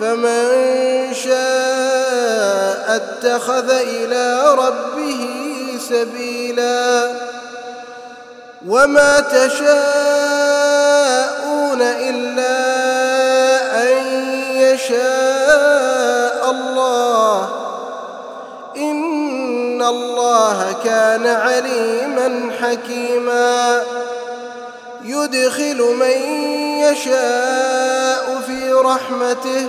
فمن شاء اتخذ إلى ربه سبيلا وما تشاءون إلا أن يشاء الله إن الله كان عليما حكيما يدخل من يشاء في رحمته